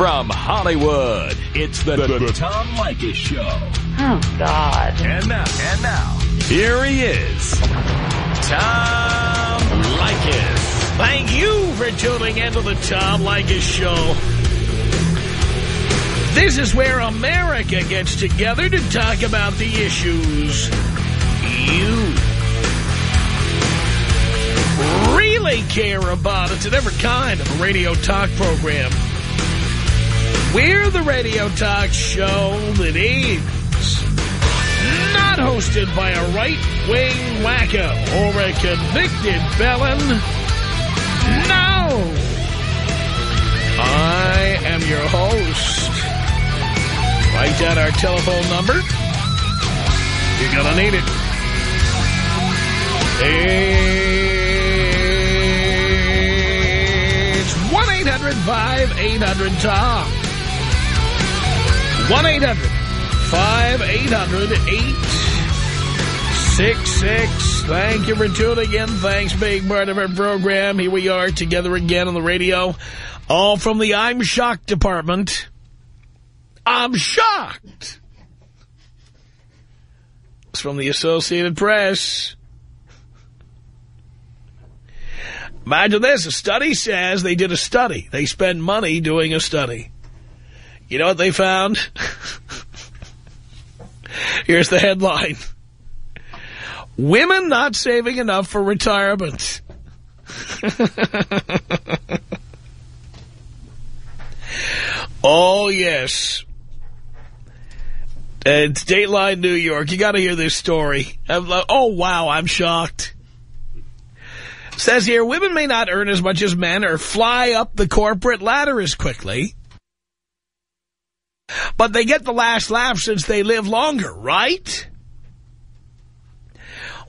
From Hollywood, it's the, the, the Tom Leykis Show. Oh, God. And now, and now, here he is, Tom Leykis. Thank you for tuning into the Tom Leykis Show. This is where America gets together to talk about the issues you really care about. It's a different kind of a radio talk program. We're the radio talk show that is not hosted by a right-wing wacko or a convicted felon. No! I am your host. Write down our telephone number. You're gonna need it. It's 1-800-5800-TOM. 1-800-5800-866. Thank you for tuning in. Thanks, big part of our program. Here we are together again on the radio. All from the I'm Shocked department. I'm shocked. It's from the Associated Press. Imagine this. A study says they did a study. They spent money doing a study. You know what they found? Here's the headline. Women not saving enough for retirement. oh, yes. It's Dateline New York. You got to hear this story. Like, oh, wow, I'm shocked. Says here, women may not earn as much as men or fly up the corporate ladder as quickly. But they get the last laugh since they live longer, right?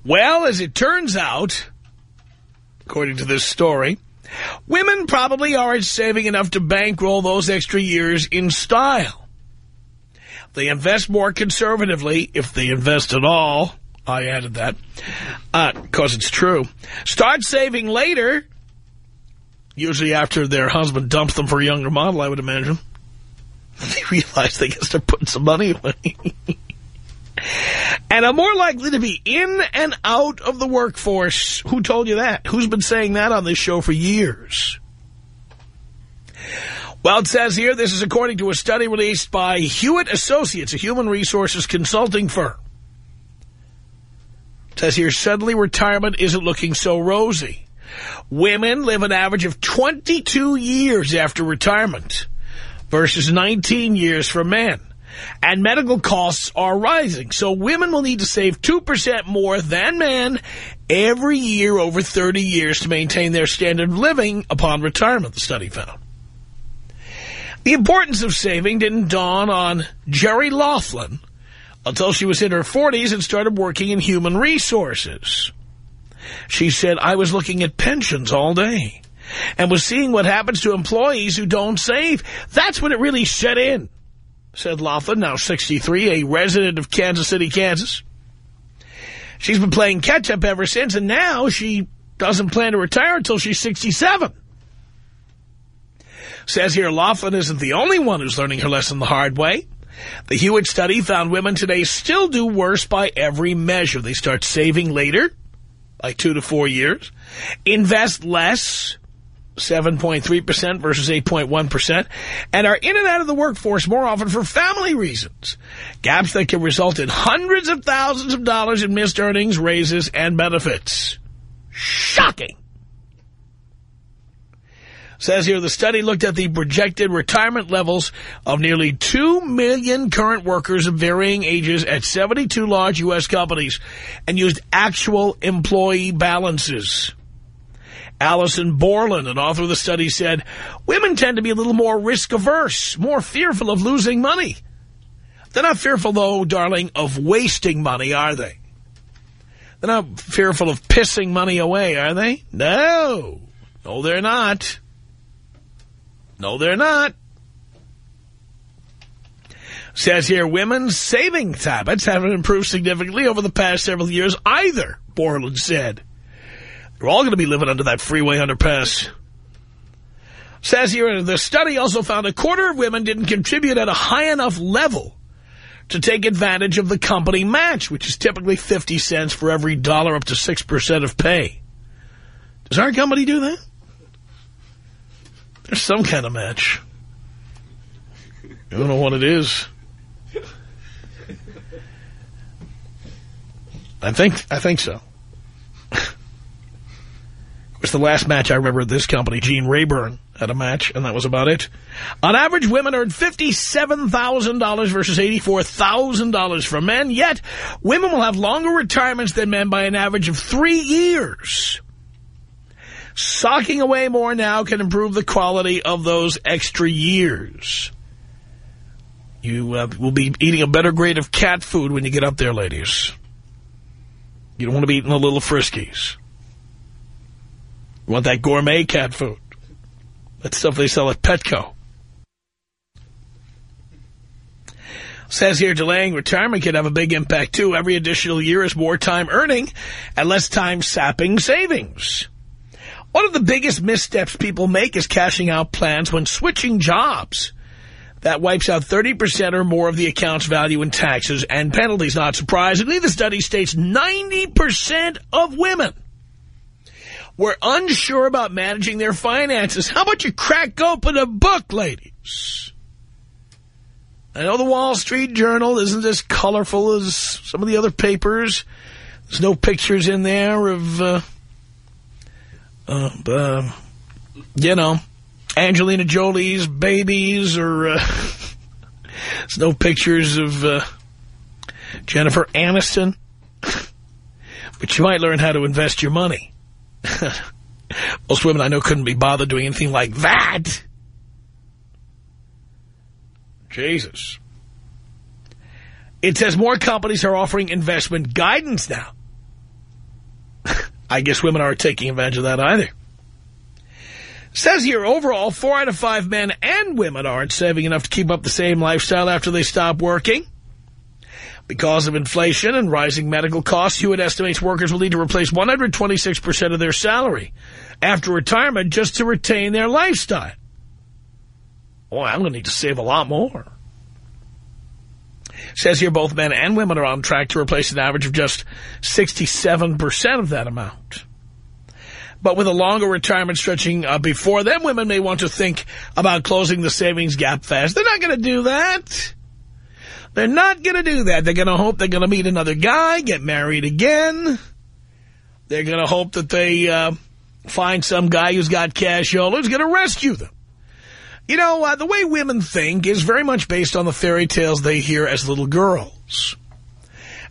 Well, as it turns out, according to this story, women probably aren't saving enough to bankroll those extra years in style. They invest more conservatively, if they invest at all. I added that, because uh, it's true. Start saving later, usually after their husband dumps them for a younger model, I would imagine. They realize they can start putting some money away. and are more likely to be in and out of the workforce. Who told you that? Who's been saying that on this show for years? Well, it says here, this is according to a study released by Hewitt Associates, a human resources consulting firm. It says here, suddenly retirement isn't looking so rosy. Women live an average of 22 years after retirement versus 19 years for men. And medical costs are rising. So women will need to save 2% more than men every year over 30 years to maintain their standard of living upon retirement, the study found. The importance of saving didn't dawn on Jerry Laughlin until she was in her 40s and started working in human resources. She said, I was looking at pensions all day and was seeing what happens to employees who don't save. That's when it really set in, said Laughlin, now 63, a resident of Kansas City, Kansas. She's been playing catch-up ever since, and now she doesn't plan to retire until she's 67. Says here, Laughlin isn't the only one who's learning her lesson the hard way. The Hewitt study found women today still do worse by every measure. They start saving later, like two to four years, invest less, 7.3% versus 8.1%, and are in and out of the workforce more often for family reasons. Gaps that can result in hundreds of thousands of dollars in missed earnings, raises, and benefits. Shocking. Says here, the study looked at the projected retirement levels of nearly 2 million current workers of varying ages at 72 large U.S. companies and used actual employee balances. Allison Borland, an author of the study, said, women tend to be a little more risk-averse, more fearful of losing money. They're not fearful, though, darling, of wasting money, are they? They're not fearful of pissing money away, are they? No. No, they're not. No, they're not. Says here, women's savings habits haven't improved significantly over the past several years either, Borland said. They're all going to be living under that freeway underpass. Says here, the study also found a quarter of women didn't contribute at a high enough level to take advantage of the company match, which is typically 50 cents for every dollar up to 6% of pay. Does our company do that? There's some kind of match. I don't know what it is. I think I think so. It was the last match I remember at this company. Gene Rayburn had a match, and that was about it. On average, women earned $57,000 versus $84,000 for men, yet women will have longer retirements than men by an average of three years. Socking away more now can improve the quality of those extra years. You uh, will be eating a better grade of cat food when you get up there, ladies. You don't want to be eating the little friskies. You want that gourmet cat food. That stuff they sell at Petco. Says here, delaying retirement can have a big impact, too. Every additional year is more time earning and less time sapping savings. One of the biggest missteps people make is cashing out plans when switching jobs. That wipes out 30% or more of the account's value in taxes and penalties. Not surprisingly, the study states 90% of women were unsure about managing their finances. How about you crack open a book, ladies? I know the Wall Street Journal isn't as colorful as some of the other papers. There's no pictures in there of, uh, uh, uh, you know, Angelina Jolie's babies or uh, there's no pictures of uh, Jennifer Aniston. But you might learn how to invest your money. Most women I know couldn't be bothered doing anything like that. Jesus. It says more companies are offering investment guidance now. I guess women aren't taking advantage of that either. Says here, overall, four out of five men and women aren't saving enough to keep up the same lifestyle after they stop working. Because of inflation and rising medical costs, Hewitt estimates workers will need to replace 126% of their salary after retirement just to retain their lifestyle. Boy, I'm going to need to save a lot more. Says here both men and women are on track to replace an average of just 67% of that amount. But with a longer retirement stretching uh, before them, women may want to think about closing the savings gap fast. They're not going to do that. They're not going to do that. They're going to hope they're going to meet another guy, get married again. They're going to hope that they uh, find some guy who's got cashola who's going to rescue them. You know, uh, the way women think is very much based on the fairy tales they hear as little girls.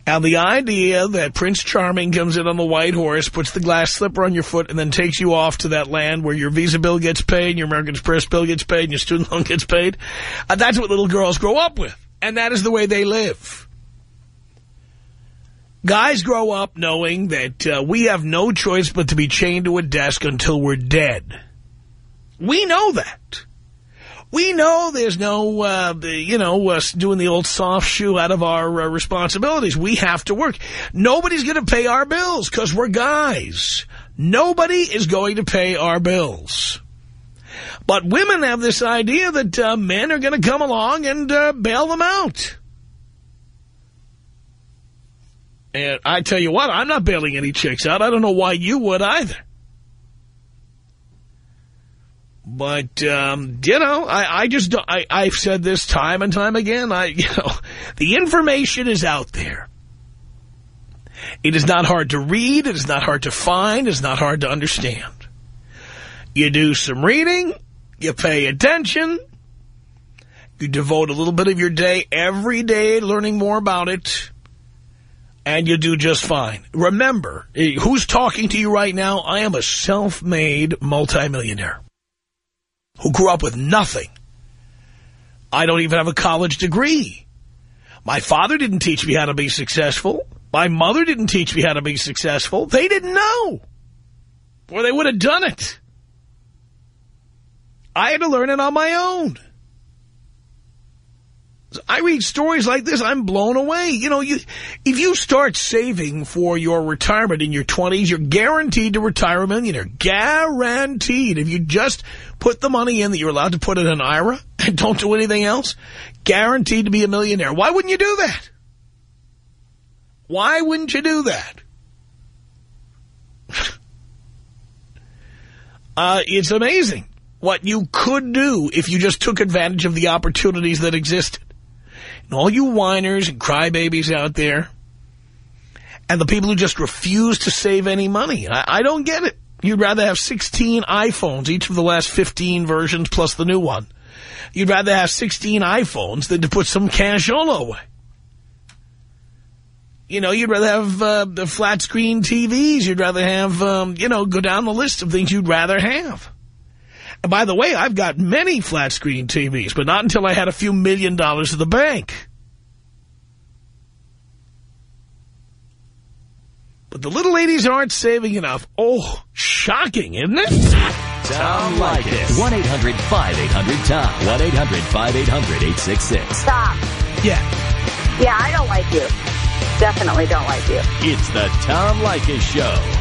And the idea that Prince Charming comes in on the white horse, puts the glass slipper on your foot, and then takes you off to that land where your Visa bill gets paid, your American Express bill gets paid, and your student loan gets paid, uh, that's what little girls grow up with. And that is the way they live. Guys grow up knowing that uh, we have no choice but to be chained to a desk until we're dead. We know that. We know there's no, uh, you know, uh, doing the old soft shoe out of our uh, responsibilities. We have to work. Nobody's going to pay our bills because we're guys. Nobody is going to pay our bills. But women have this idea that uh, men are going to come along and uh, bail them out. And I tell you what, I'm not bailing any chicks out. I don't know why you would either. But, um, you know, I, I just, I, I've said this time and time again. I, you know, the information is out there. It is not hard to read. It is not hard to find. It's not hard to understand. You do some reading. You pay attention. You devote a little bit of your day every day learning more about it. And you do just fine. Remember, eh, who's talking to you right now? I am a self-made multimillionaire who grew up with nothing. I don't even have a college degree. My father didn't teach me how to be successful. My mother didn't teach me how to be successful. They didn't know. Or they would have done it. I had to learn it on my own. I read stories like this, I'm blown away. You know, you if you start saving for your retirement in your 20s, you're guaranteed to retire a millionaire. Guaranteed. If you just put the money in that you're allowed to put in an IRA and don't do anything else, guaranteed to be a millionaire. Why wouldn't you do that? Why wouldn't you do that? uh, it's amazing what you could do if you just took advantage of the opportunities that existed. And all you whiners and crybabies out there, and the people who just refuse to save any money, I, I don't get it. You'd rather have 16 iPhones, each of the last 15 versions plus the new one. You'd rather have 16 iPhones than to put some cash cashola away. You know, you'd rather have uh, the flat screen TVs. You'd rather have, um, you know, go down the list of things you'd rather have. And by the way, I've got many flat screen TVs, but not until I had a few million dollars in the bank. But the little ladies aren't saving enough. Oh, shocking, isn't it? Tom Leykis. 1-800-5800-TOM. 1-800-5800-866. Stop. Yeah. Yeah, I don't like you. Definitely don't like you. It's the Tom Leykis Show.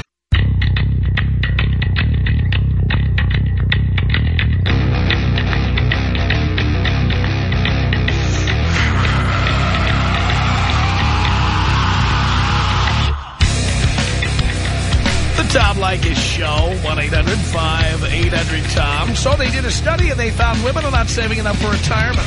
Tom Leykis Show, 1-800-5800-TOM. So they did a study and they found women are not saving enough for retirement.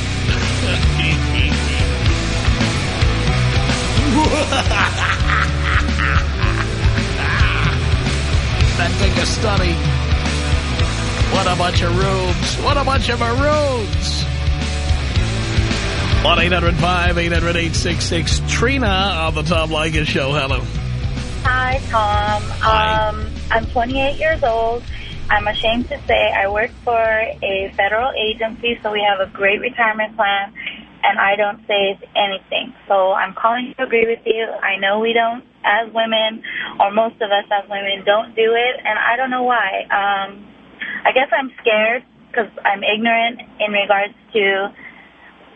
that took a study. What a bunch of rubes. What a bunch of maroons. 1-800-5800-866. Trina on the Tom Leykis Show. Hello. Hi, Tom. Hi. Um, I'm 28 years old. I'm ashamed to say I work for a federal agency, so we have a great retirement plan, and I don't save anything. So I'm calling to agree with you. I know we don't, as women, or most of us as women, don't do it, and I don't know why. Um, I guess I'm scared because I'm ignorant in regards to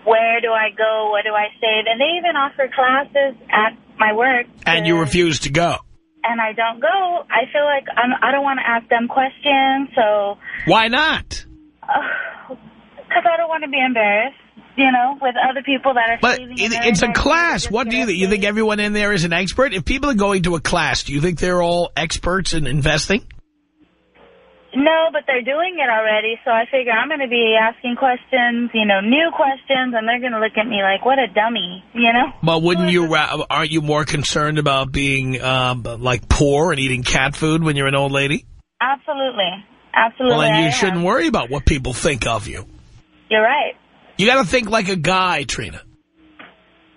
where do I go, what do I save, and they even offer classes at my work. And you refuse to go. And I don't go, I feel like I'm, I don't want to ask them questions, so Why not? because I don't want to be embarrassed, you know, with other people that are But it, it's a class. What do you think? You think everyone in there is an expert? If people are going to a class, do you think they're all experts in investing? No, but they're doing it already, so I figure I'm going to be asking questions, you know, new questions, and they're going to look at me like, what a dummy, you know? But wouldn't you? ra- Aren't you more concerned about being um, like poor and eating cat food when you're an old lady? Absolutely. Absolutely. Well, then you am. shouldn't worry about what people think of you. You're right. You got to think like a guy, Trina.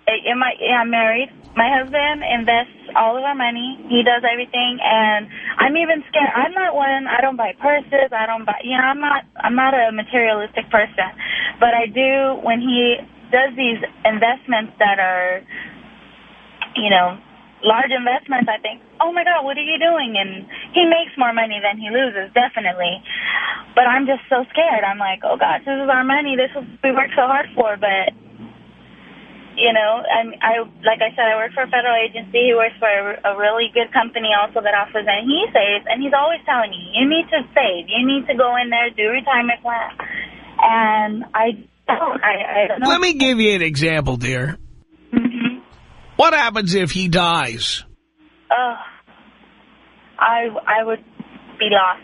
Am I, yeah, I'm married. My husband invests all of our money. He does everything, and I'm even scared. I'm not one. I don't buy purses. I don't buy. You know, I'm not. I'm not a materialistic person, but I do when he does these investments that are, you know, large investments. I think, oh my God, what are you doing? And he makes more money than he loses, definitely. But I'm just so scared. I'm like, oh gosh, this is our money. This is we worked so hard for, but you know, I'm, I like I said, I work for a federal agency. He works for a, a really good company also that offers, and he saves, and he's always telling me, you need to save, you need to go in there, do retirement plan, and I don't, I, I don't know. Let me give you an example, dear. hmm What happens if he dies? Oh, I, I would be lost.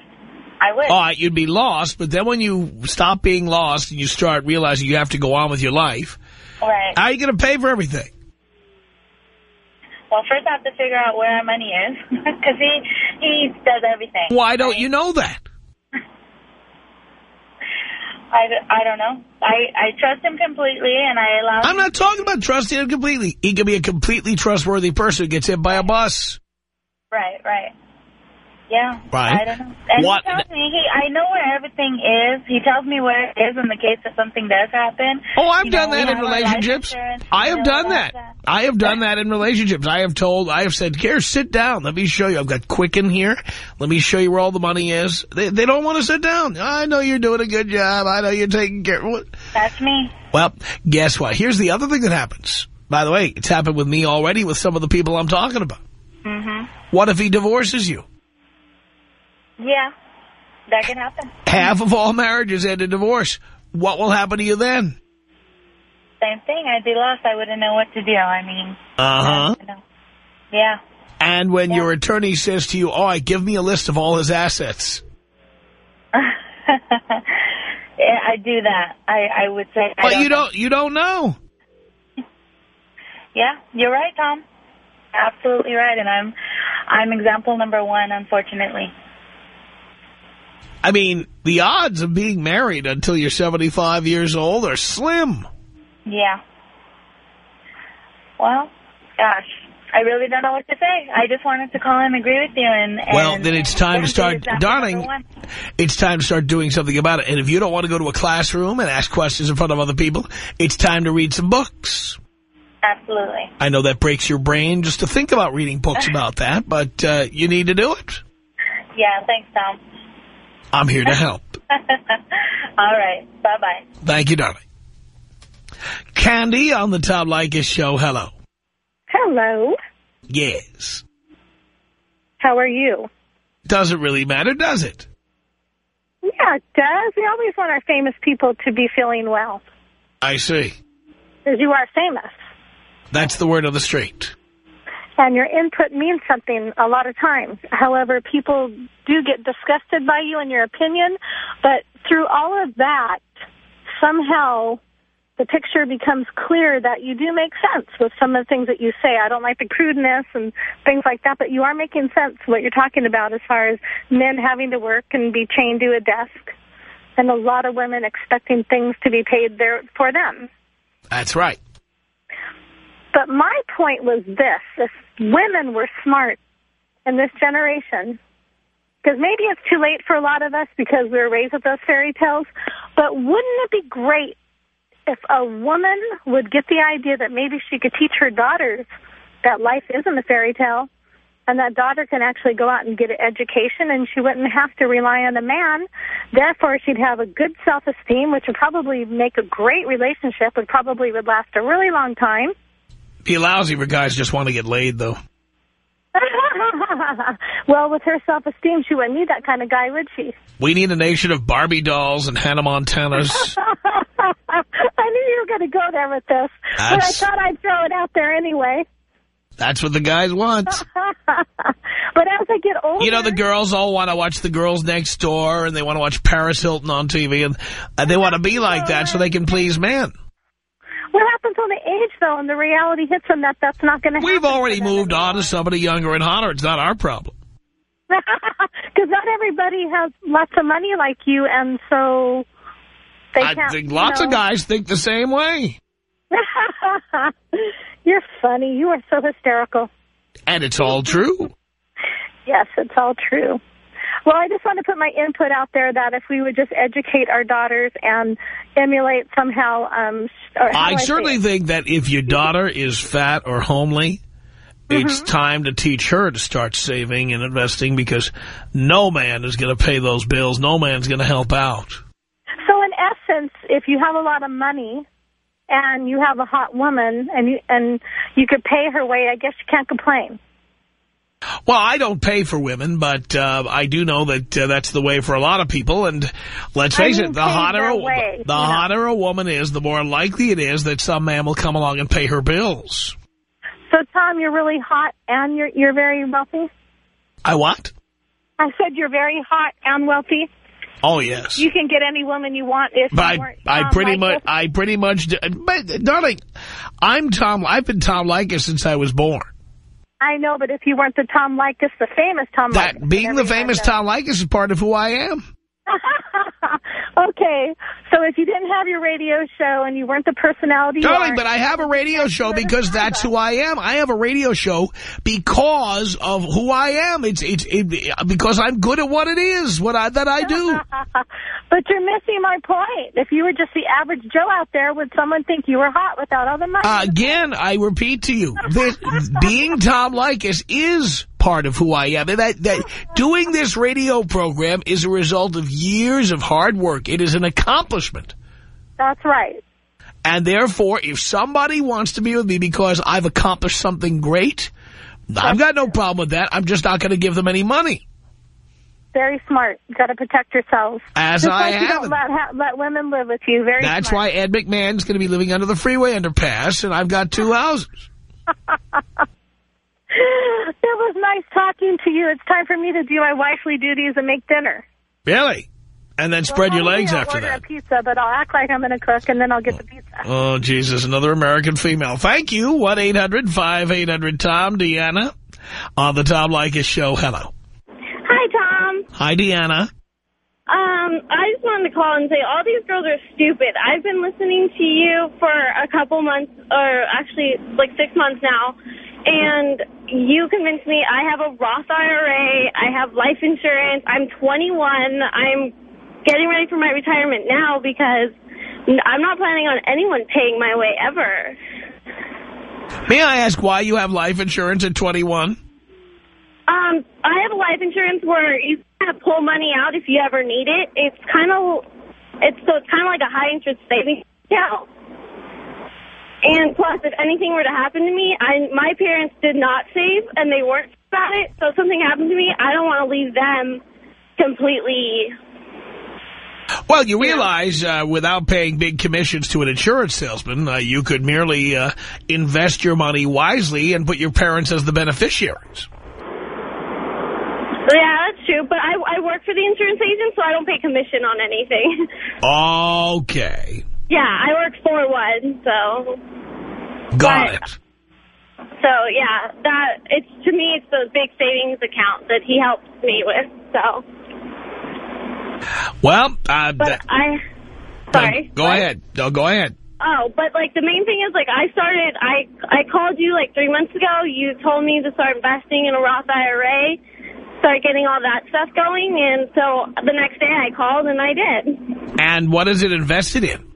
I would. All right, you'd be lost, but then when you stop being lost and you start realizing you have to go on with your life, right. how are you going to pay for everything? well, first I have to figure out where our money is, because he he does everything. Why don't you know that? I, I don't know. I, I trust him completely, and I allow I'm not talking about trusting him completely. He can be a completely trustworthy person who gets hit by a bus. Right, right. Yeah. Right. I don't know. And What- he tells me, he, I know where everything is. He tells me where it is in the case that something does happen. Oh, I've You done know, that in have our life relationships. I have done all that. I have done that in relationships. I have told, I have said, here, sit down. Let me show you. I've got Quicken here. Let me show you where all the money is. They, they don't want to sit down. I know you're doing a good job. I know you're taking care of it. That's me. Well, guess what? Here's the other thing that happens. By the way, it's happened with me already with some of the people I'm talking about. hmm What if he divorces you? Yeah. That can happen. Half of all marriages end in divorce. What will happen to you then? Same thing. I'd be lost. I wouldn't know what to do. I mean, Uh-huh. Yeah. And when Yeah. your attorney says to you, all right, give me a list of all his assets. yeah, I do that. I, I would say. I But you don't, you don't know. Yeah, you're right, Tom. Absolutely right, and I'm, I'm example number one, unfortunately. I mean, the odds of being married until you're 75 years old are slim. Yeah. Well, gosh, I really don't know what to say. I just wanted to call and agree with you, and, and Well, then it's time to start, darling, it's time to start doing something about it. And if you don't want to go to a classroom and ask questions in front of other people, it's time to read some books. Absolutely. I know that breaks your brain just to think about reading books about that, but uh, you need to do it. Yeah. Thanks, Tom. I'm here to help. All right. Bye bye. Thank you, darling. Candy on the Tom Leykis show. Hello. Hello. Yes. How are you? Doesn't really matter, does it? Yeah, it does. We always want our famous people to be feeling well. I see. Because you are famous. That's the word of the street. And your input means something a lot of times. However, people do get disgusted by you and your opinion. But through all of that, somehow the picture becomes clear that you do make sense with some of the things that you say. I don't like the crudeness and things like that, but you are making sense what you're talking about as far as men having to work and be chained to a desk and a lot of women expecting things to be paid there for them. That's right. But my point was this. If women were smart in this generation, because maybe it's too late for a lot of us because we were raised with those fairy tales, but wouldn't it be great if a woman would get the idea that maybe she could teach her daughters that life isn't a fairy tale and that daughter can actually go out and get an education and she wouldn't have to rely on a man. Therefore, she'd have a good self-esteem, which would probably make a great relationship, would probably would last a really long time. Be lousy for guys just want to get laid, though. well, with her self-esteem, she wouldn't need that kind of guy, would she? We need a nation of Barbie dolls and Hannah Montanas. I knew you were going to go there with this, but I thought I'd throw it out there anyway. That's what the guys want. but as I get older... You know, the girls all want to watch the girls next door, and they want to watch Paris Hilton on TV, and, and they want to be like that so they can please men. What happens when they age, though, and the reality hits them that that's not going to happen? We've already moved on to somebody younger and hotter. It's not our problem. Because not everybody has lots of money like you, and so they I can't... think lots of guys think the same way. You're funny. You are so hysterical. And it's all true. Yes, it's all true. Well, I just want to put my input out there that if we would just educate our daughters and emulate somehow... Um, how I certainly think that if your daughter is fat or homely, it's time to teach her to start saving and investing because no man is going to pay those bills. No man's going to help out. So in essence, if you have a lot of money and you have a hot woman and you and you could pay her way, I guess you can't complain. Well, I don't pay for women, but uh, I do know that uh, that's the way for a lot of people. And let's I face mean, it, the hotter a, way, the you know. hotter a woman is, the more likely it is that some man will come along and pay her bills. So Tom, you're really hot and you're you're very wealthy. I what? I said you're very hot and wealthy. Oh yes. You can get any woman you want if But you I, I pretty much, I pretty much, do- but darling, I'm Tom. I've been Tom Leykis since I was born. I know, but if you weren't the Tom Leykis, the famous Tom That Leykis, being the famous. Tom Leykis is part of who I am. okay, so if you didn't have your radio show and you weren't the personality you Darling, are- but I have a radio show because that's who I am. I have a radio show because of who I am. It's it's it, because I'm good at what it is, what I that I do. but you're missing my point. If you were just the average Joe out there, would someone think you were hot without all the money? Uh, again, I repeat to you, this, being Tom Leykis is part of who I am. And that, that doing this radio program is a result of years of hard work. It is an accomplishment. That's right. And therefore, if somebody wants to be with me because I've accomplished something great, I've got no problem with that. I'm just not going to give them any money. Very smart. You got to protect yourselves. As Just I like you don't let, let women live with you. Very That's smart. why Ed McMahon's going to be living under the freeway underpass, and I've got two houses. It was nice talking to you. It's time for me to do my wifely duties and make dinner. Really? And then spread your legs I'll after order that. a pizza, but I'll act like I'm going to cook, and then I'll get the pizza. Oh, Jesus, another American female. Thank you. 1-800-5800-TOM. Deanna on the Tom Leykis Show. Hello. Hi, Tom. Hi, Deanna. Um, I just wanted to call and say all these girls are stupid. I've been listening to you for a couple months, or actually like six months now, and you convinced me I have a Roth IRA, I have life insurance, I'm 21, I'm getting ready for my retirement now because I'm not planning on anyone paying my way ever. May I ask why you have life insurance at 21? Um, I have a life insurance where you kind of pull money out if you ever need it. It's kind of, it's so it's kind of like a high interest savings account. And plus, if anything were to happen to me, I my parents did not save and they weren't about it. So if something happened to me, I don't want to leave them completely. Well, you realize uh, without paying big commissions to an insurance salesman, uh, you could merely uh, invest your money wisely and put your parents as the beneficiaries. Yeah, that's true. But I I work for the insurance agent, so I don't pay commission on anything. Okay. Yeah, I work for one, so. Got Right. it. So yeah, that it's to me it's the big savings account that he helps me with. So, Well, uh, but I, sorry. go ahead. No, go ahead. Oh, but like the main thing is like I started I I called you like three months ago. You told me to start investing in a Roth IRA, start getting all that stuff going, and so the next day I called and I did. And what is it invested in?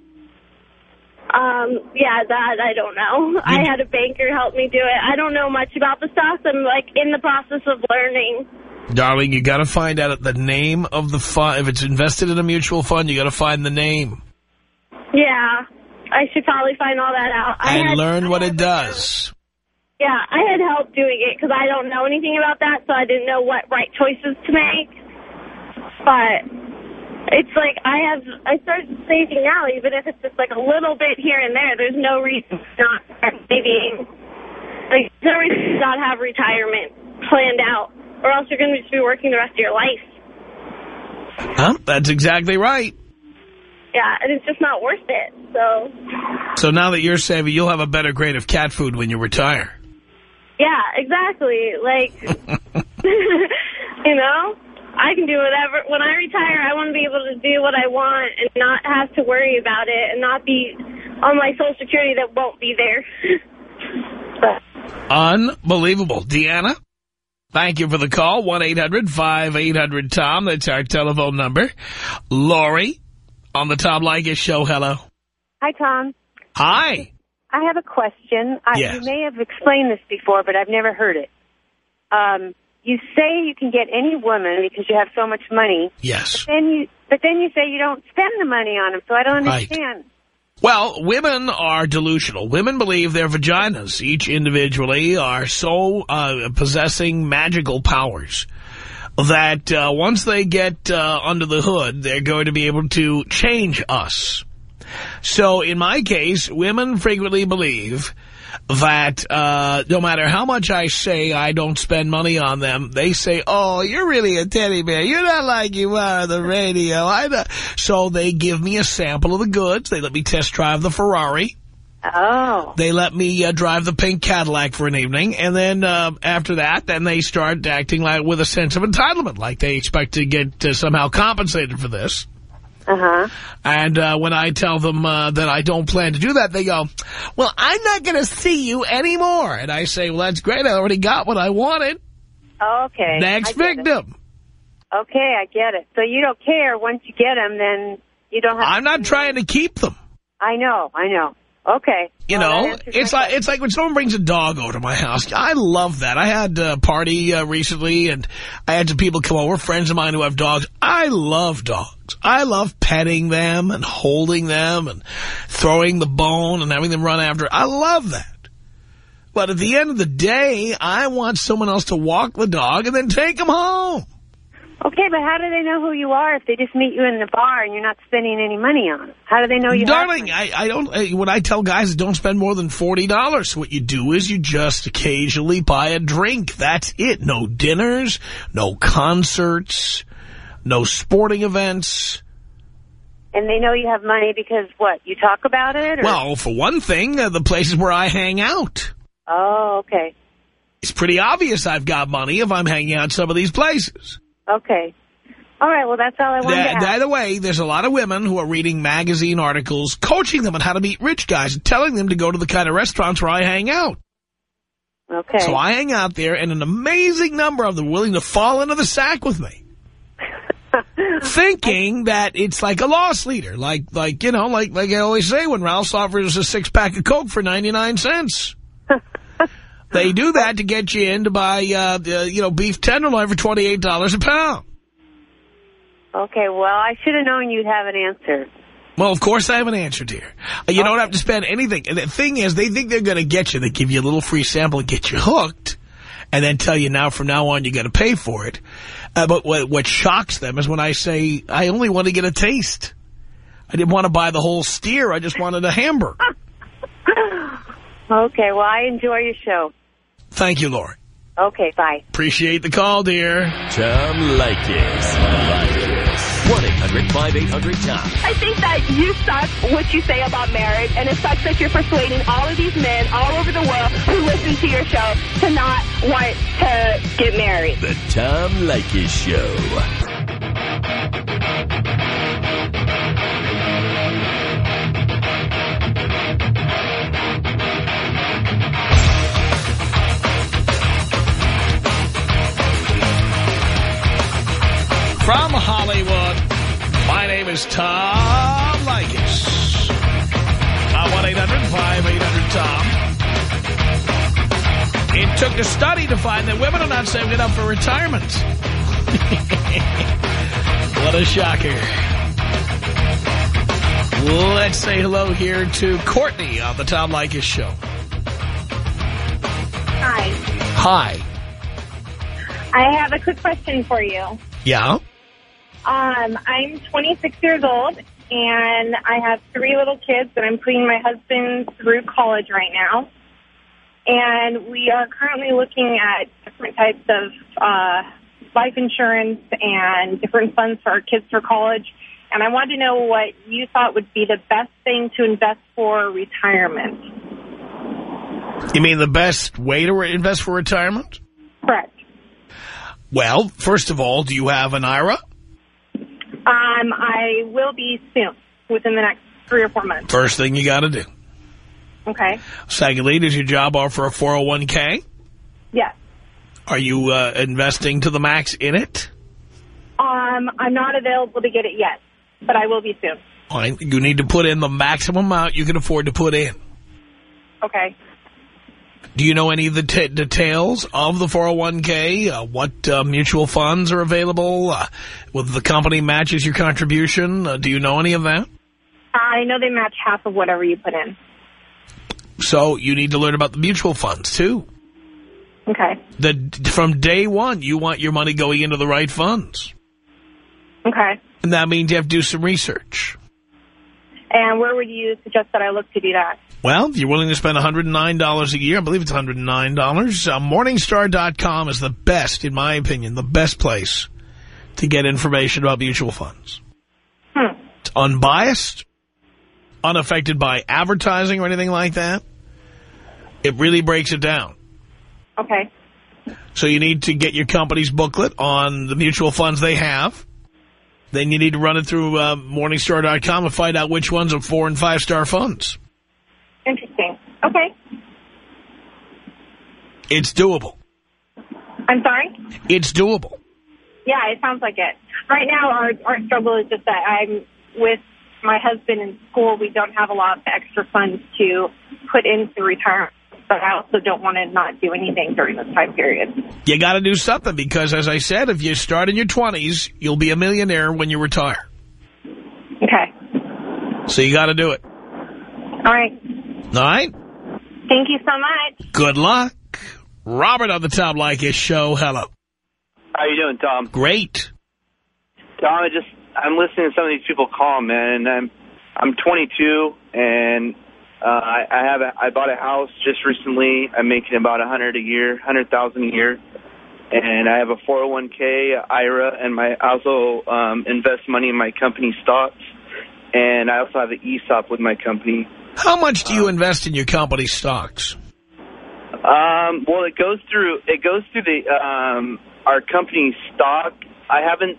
Um, yeah, that I don't know. I had a banker help me do it. I don't know much about the stuff. I'm like in the process of learning. Darling, you got to find out the name of the fund. If it's invested in a mutual fund, you got to find the name Yeah, I should probably find all that out. I and had- learn what it does. Yeah, I had help doing it because I don't know anything about that, so I didn't know what right choices to make. But it's like I have, I started saving now, even if it's just like a little bit here and there. There's no reason to not start saving. Like, there's no reason to not have retirement planned out, or else you're going to just be working the rest of your life. Huh? That's exactly right. Yeah, and it's just not worth it. So, So now that you're saving, you'll have a better grade of cat food when you retire. yeah, exactly. Like, you know, I can do whatever. When I retire, I want to be able to do what I want and not have to worry about it and not be on my Social Security that won't be there. Unbelievable. Deanna, thank you for the call. 1-800-5800-TOM. That's our telephone number. Lori on the Tom Leykis Show. Hello. Hi, Tom. Hi. I have a question. I, Yes. You may have explained this before, but I've never heard it. Um, you say you can get any woman because you have so much money. Yes. Then you, but then you say you don't spend the money on them. So I don't Right. understand. Well, women are delusional. Women believe their vaginas, each individually, are so uh, possessing magical powers that uh, once they get uh, under the hood, they're going to be able to change us. So in my case, women frequently believe that uh, no matter how much I say I don't spend money on them, they say, oh, you're really a teddy bear. You're not like you are on the radio. So they give me a sample of the goods. They let me test drive the Ferrari. Oh. They let me uh, drive the pink Cadillac for an evening. And then uh, after that, then they start acting like with a sense of entitlement, like they expect to get uh, somehow compensated for this. Uh-huh. And uh, when I tell them uh, that I don't plan to do that, they go, well, I'm not going to see you anymore. And I say, well, that's great. I already got what I wanted. Okay. Next get it. victim. Okay, I get it. So you don't care once you get them, then you don't have I'm not trying to keep them. I know, I know. Okay. You Well, know, it's like it's like when someone brings a dog over to my house. I love that. I had a party uh, recently, and I had some people come over, friends of mine who have dogs. I love dogs. I love petting them and holding them and throwing the bone and having them run after. I love that. But at the end of the day, I want someone else to walk the dog and then take him home. Okay, but how do they know who you are if they just meet you in the bar and you're not spending any money on it? How do they know you Darling? I, I don't. When I tell guys, don't spend more than forty dollars. What you do is you just occasionally buy a drink. That's it. No dinners, no concerts, no sporting events. And they know you have money because, what, you talk about it? Or? Well, for one thing, uh, the places where I hang out. Oh, okay. It's pretty obvious I've got money if I'm hanging out some of these places. Okay. All right, well, that's all I wanted to That, ask. by the way, there's a lot of women who are reading magazine articles, coaching them on how to meet rich guys, and telling them to go to the kind of restaurants where I hang out. Okay. So I hang out there, and an amazing number of them are willing to fall into the sack with me. Thinking that it's like a loss leader, like, like you know, like like I always say, when Ralph's offers a six-pack of Coke for 99 cents. they do that to get you in to buy, uh, uh, you know, beef tenderloin for $28 a pound. okay, well, I should have known you'd have an answer. Well, of course I have an answer, dear. You don't have to spend anything. And the thing is, they think they're going to get you. They give you a little free sample and get you hooked, and then tell you now from now on you got to pay for it. Uh, but what, what shocks them is when I say, I only want to get a taste. I didn't want to buy the whole steer. I just wanted a hamburger. Okay, well, I enjoy your show. Thank you, Lori. Okay, bye. Appreciate the call, dear. Tom Leykis. 1-800-5800-TOM. I think that you suck what you say about marriage, and it sucks that you're persuading all of these men all over the world who listen to your show to not want to get married. The Tom Leykis Show. From Hollywood, my name is Tom Leykis. I'm 1-800-5800-TOM. It took a study to find that women are not saving enough for retirement. what a shocker. Let's say hello here to Courtney on the Tom Leykis Show. Hi. Hi. I have a quick question for you. Yeah? Um, I'm 26 years old, and I have three little kids, and I'm putting my husband through college right now. And we are currently looking at different types of uh, life insurance and different funds for our kids for college. And I wanted to know what you thought would be the best thing to invest for retirement. You mean the best way to invest for retirement? Correct. Well, first of all, do you have an IRA? Um, I will be soon, within the next three or four months. First thing you got to do. Okay. Secondly, does your job offer a 401k? Yes. Are you uh, investing to the max in it? Um, I'm not available to get it yet, but I will be soon. You need to put in the maximum amount you can afford to put in. Okay. Do you know any of the t details of the 401k? Uh, what uh, mutual funds are available? Uh, whether the company matches your contribution? Uh, do you know any of that? I know they match half of whatever you put in. So you need to learn about the mutual funds, too. Okay. The, from day one, you want your money going into the right funds. Okay. And that means you have to do some research. And where would you suggest that I look to do that? Well, if you're willing to spend $109 a year, I believe it's $109, uh, Morningstar.com is the best, in my opinion, the best place to get information about mutual funds. Hmm. It's unbiased, unaffected by advertising or anything like that. It really breaks it down. Okay. So you need to get your company's booklet on the mutual funds they have. Then you need to run it through uh, Morningstar.com and find out which ones are four and five star funds. Interesting. Okay. It's doable. I'm sorry? It's doable. Yeah, it sounds like it. Right now, our, our struggle is just that I'm with my husband in school. We don't have a lot of extra funds to put into retirement, but I also don't want to not do anything during this time period. You got to do something because, as I said, if you start in your 20s, you'll be a millionaire when you retire. Okay. So you got to do it. All right. All right? Thank you so much. Good luck. Robert on the Tom Leykis show. Hello. How you doing, Tom? Great. Tom, I just I'm listening to some of these people call, man, and I'm I'm 22 and uh, I, I have a, I bought a house just recently. I'm making about a hundred a year, hundred thousand a year, and I have a 401k, IRA, and my I also um, invest money in my company stocks, and I also have an ESOP with my company. How much do you invest in your company stocks? Um, well, it goes through it goes through the um, our company stock. I haven't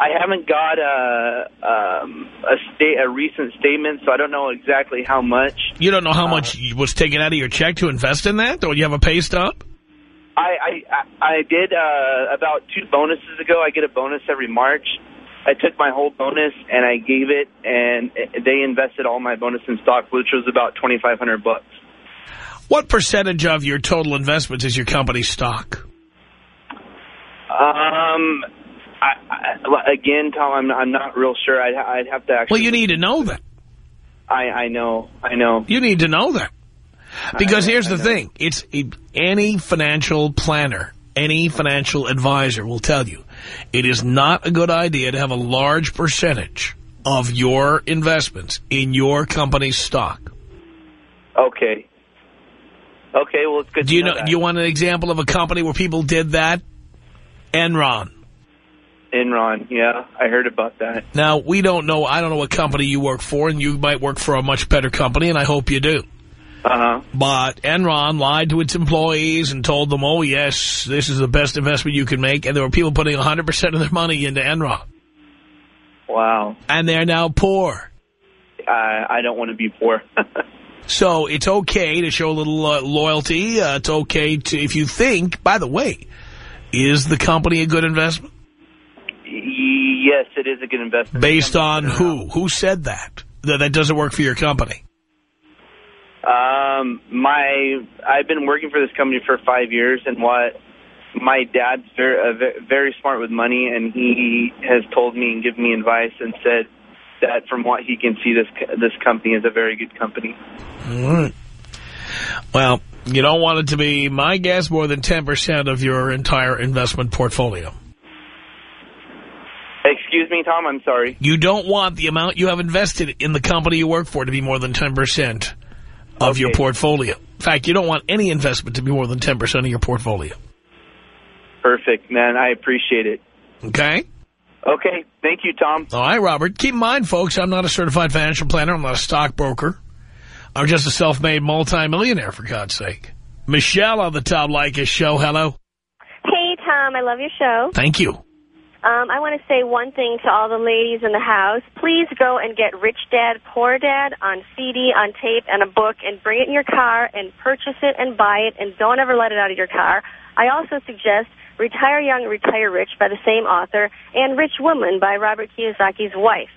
I haven't got a um, a state a recent statement, so I don't know exactly how much. You don't know how much was taken out of your check to invest in that? Don't you have a pay stub? I I I I did uh, about two bonuses ago. I get a bonus every March. I took my whole bonus and I gave it, and they invested all my bonus in stock, which was about twenty five hundred bucks. What percentage of your total investments is your company stock? Um, I, I, again, Tom, I'm I'm not real sure. I'd I'd have to actually. Well, you need to know that. I I know I know. You need to know that. Because I- here's the thing. It's any financial planner, any financial advisor will tell you it is not a good idea to have a large percentage of your investments in your company's stock. Okay. Okay, well, it's good Do you know, know? you want an example of a company where people did that? Enron. Enron, yeah, I heard about that. Now, we don't know, I don't know what company you work for, and you might work for a much better company, and I hope you do. Uh-huh. But Enron lied to its employees and told them, oh, yes, this is the best investment you can make, and there were people putting 100% of their money into Enron. Wow. And they're now poor. I I don't want to be poor. So it's okay to show a little uh, loyalty. Uh, it's okay to, if you think, by the way, is the company a good investment? Yes, it is a good investment. Based on who? Who said that? That that doesn't work for your company? Um, my I've been working for this company for five years, and what my dad's very uh, very smart with money, and he has told me and given me advice and said that from what he can see, this this company is a very good company. All right. Well, you don't want it to be, my guess, more than 10% of your entire investment portfolio. Excuse me, Tom. I'm sorry. You don't want the amount you have invested in the company you work for to be more than 10% of your portfolio. In fact, you don't want any investment to be more than 10% of your portfolio. Perfect, man. I appreciate it. Okay? Okay, thank you, Tom. All right, Robert. Keep in mind, folks, I'm not a certified financial planner. I'm not a stockbroker. I'm just a self-made multimillionaire, for God's sake. Michelle on the Tom Leykis show. Hello. Hey, Tom, I love your show. Thank you. Um, I want to say one thing to all the ladies in the house. Please go and get Rich Dad, Poor Dad on CD, on tape, and a book, and bring it in your car and purchase it and buy it, and don't ever let it out of your car. I also suggest Retire Young, Retire Rich by the same author, and Rich Woman by Robert Kiyosaki's wife.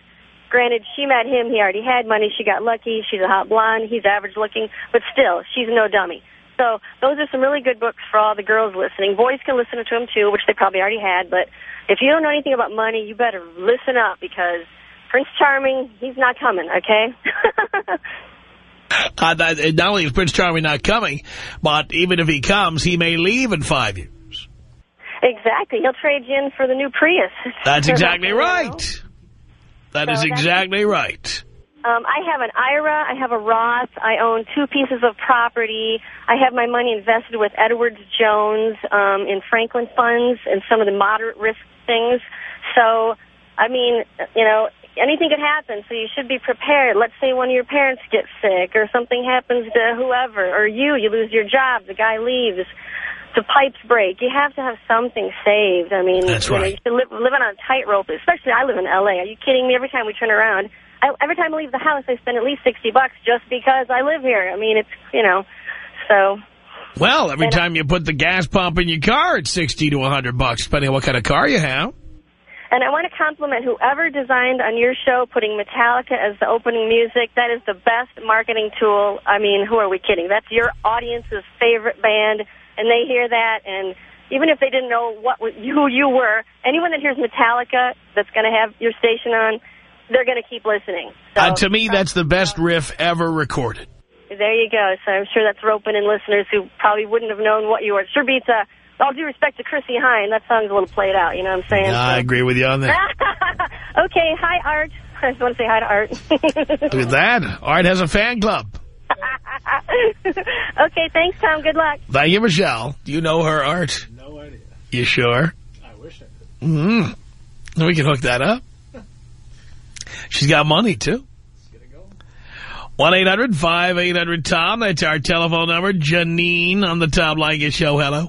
Granted, she met him, he already had money, she got lucky, she's a hot blonde, he's average looking, but still, she's no dummy. So those are some really good books for all the girls listening. Boys can listen to them too, which they probably already had, but if you don't know anything about money, you better listen up because Prince Charming, he's not coming, okay? Uh, that, not only is Prince Charming not coming, but even if he comes, he may leave in five years. exactly. He'll trade you in for the new Prius. That's exactly right. That is So that's- exactly right. Um, I have an IRA. I have a Roth. I own two pieces of property. I have my money invested with Edwards Jones um, in Franklin funds and some of the moderate risk things. So, I mean, you know, anything could happen. So you should be prepared. Let's say one of your parents gets sick or something happens to whoever, or you, you lose your job, the guy leaves. the pipes break. You have to have something saved. I mean, That's you know, right. you should live, live on a tightrope, especially I live in L.A. Are you kidding me? Every time we turn around, I, every time I leave the house, I spend at least 60 bucks just because I live here. I mean, it's, you know, so... Well, every And- time you put the gas pump in your car, it's 60 to 100 bucks, depending on what kind of car you have. And I want to compliment whoever designed on your show putting Metallica as the opening music. That is the best marketing tool. I mean, who are we kidding? That's your audience's favorite band, and they hear that. And even if they didn't know what who you were, anyone that hears Metallica that's going to have your station on, they're going to keep listening. So, Uh, to me, that's the best riff ever recorded. There you go. So I'm sure that's roping in listeners who probably wouldn't have known what you were. It sure beats uh, all due respect to Chrissie Hynde. That song's a little played out. You know what I'm saying? I So- agree with you on that. okay, hi, Art. I just want to say hi to Art. Look at that. Art has a fan club. okay, thanks, Tom. Good luck. Thank you, Michelle. Do you know her, Art? No idea. You sure? I wish I could. Mm. We can hook that up. She's got money, too. 1-800-5800-TOM. That's our telephone number. Janine on the Tom Leykis show. Hello.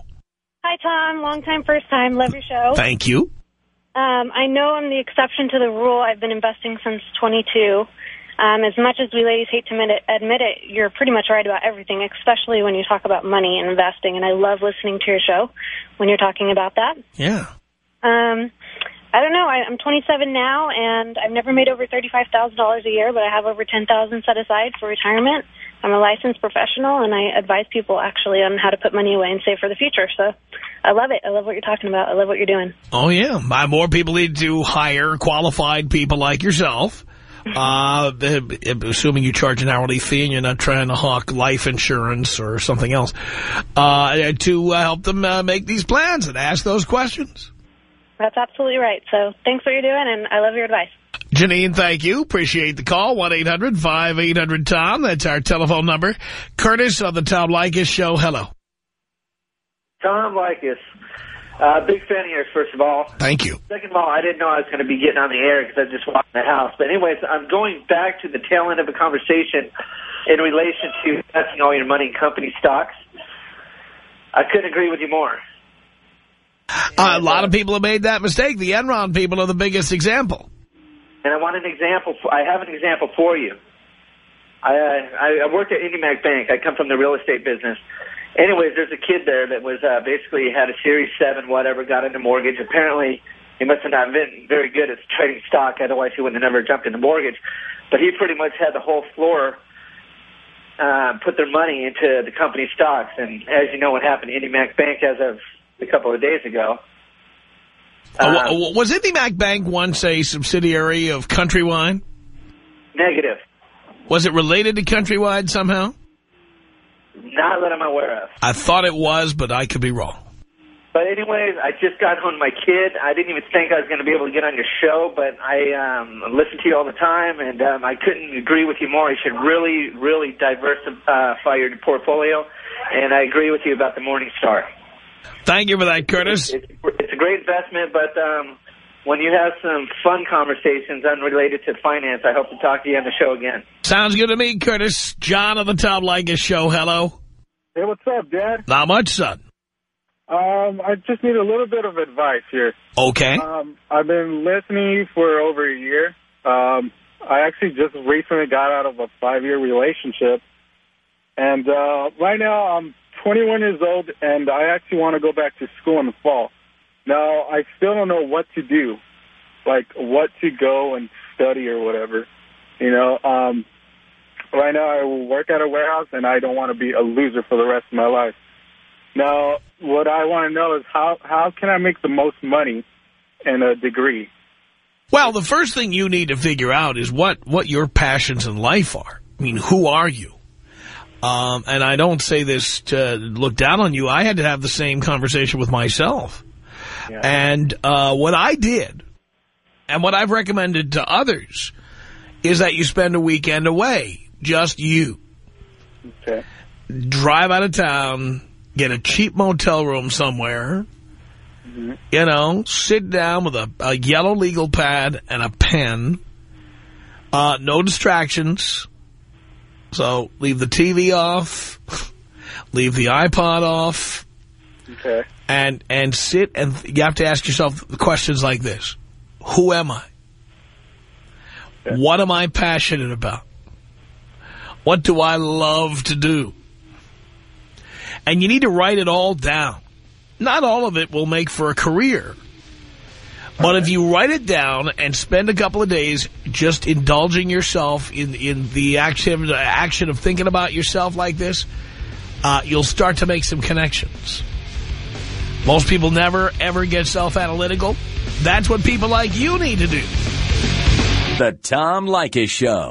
Hi, Tom. Long time, first time. Love your show. Thank you. Um, I know I'm the exception to the rule. I've been investing since 22. Um, as much as we ladies hate to admit it, admit it, you're pretty much right about everything, especially when you talk about money and investing. And I love listening to your show when you're talking about that. Yeah. Um, I don't know. I, I'm 27 now, and I've never made over $35,000 a year, but I have over 10000 set aside for retirement. I'm a licensed professional, and I advise people actually on how to put money away and save for the future. So I love it. I love what you're talking about. I love what you're doing. Oh, yeah. More people need to hire qualified people like yourself. Uh, assuming you charge an hourly fee and you're not trying to hawk life insurance or something else, uh, to uh, help them uh, make these plans and ask those questions. That's absolutely right. So thanks for what you're doing, and I love your advice. Janine, thank you. Appreciate the call. 1-800-5800-TOM. That's our telephone number. Curtis on the Tom Leykis show. Hello. Tom Leykis. Uh, big fan of yours, first of all. Thank you. Second of all, I didn't know I was going to be getting on the air because I just walked in the house. But anyways, I'm going back to the tail end of a conversation in relation to investing all your money in company stocks. I couldn't agree with you more. Uh, a lot of people have made that mistake. The Enron people are the biggest example. And I want an example. For, I have an example for you. I, uh, I I worked at IndyMac Bank. I come from the real estate business. Anyways, there's a kid there that was uh, basically had a Series 7, whatever, got into mortgage. Apparently, he must have not been very good at trading stock. Otherwise, he would have never jumped into mortgage. But he pretty much had the whole floor uh, put their money into the company stocks. And as you know, what happened to IndyMac Bank as of a couple of days ago. Uh, wa- was IndyMac Bank once a subsidiary of Countrywide? Negative. Was it related to Countrywide somehow? Not that I'm aware of. I thought it was, but I could be wrong. But anyways, I just got home to my kid. I didn't even think I was going to be able to get on your show, but I um, listen to you all the time, and um, I couldn't agree with you more. You should really, really diversify your portfolio, and I agree with you about the Morning Star. Thank you for that, Curtis. It's, it's a great investment, but um, when you have some fun conversations unrelated to finance, I hope to talk to you on the show again. Sounds good to me, Curtis. John of the Tom Leykis show. Hello. Hey, what's up, Dad? Not much, son. Um, I just need a little bit of advice here. Okay. Um, I've been listening for over a year. Um, I actually just recently got out of a five-year relationship. And uh, right now I'm 21 years old, and I actually want to go back to school in the fall. Now, I still don't know what to do, like what to go and study or whatever. You know, um, right now I work at a warehouse, and I don't want to be a loser for the rest of my life. Now, what I want to know is how how can I make the most money in a degree? Well, the first thing you need to figure out is what, what your passions in life are. I mean, who are you? Um, and I don't say this to look down on you. I had to have the same conversation with myself. And uh, what I did, and what I've recommended to others, is that you spend a weekend away, just you. Okay. Drive out of town, get a cheap motel room somewhere, you know, sit down with a, a yellow legal pad and a pen, uh, no distractions. So leave the TV off, leave the iPod off, Okay. And, and sit and you have to ask yourself questions like this. Who am I? What am I passionate about? What do I love to do? And you need to write it all down. Not all of it will make for a career. But if you write it down and spend a couple of days just indulging yourself in, in the action, action of thinking about yourself like this, uh, you'll start to make some connections. Most people never, ever get self-analytical. That's what people like you need to do. The Tom Leykis Show.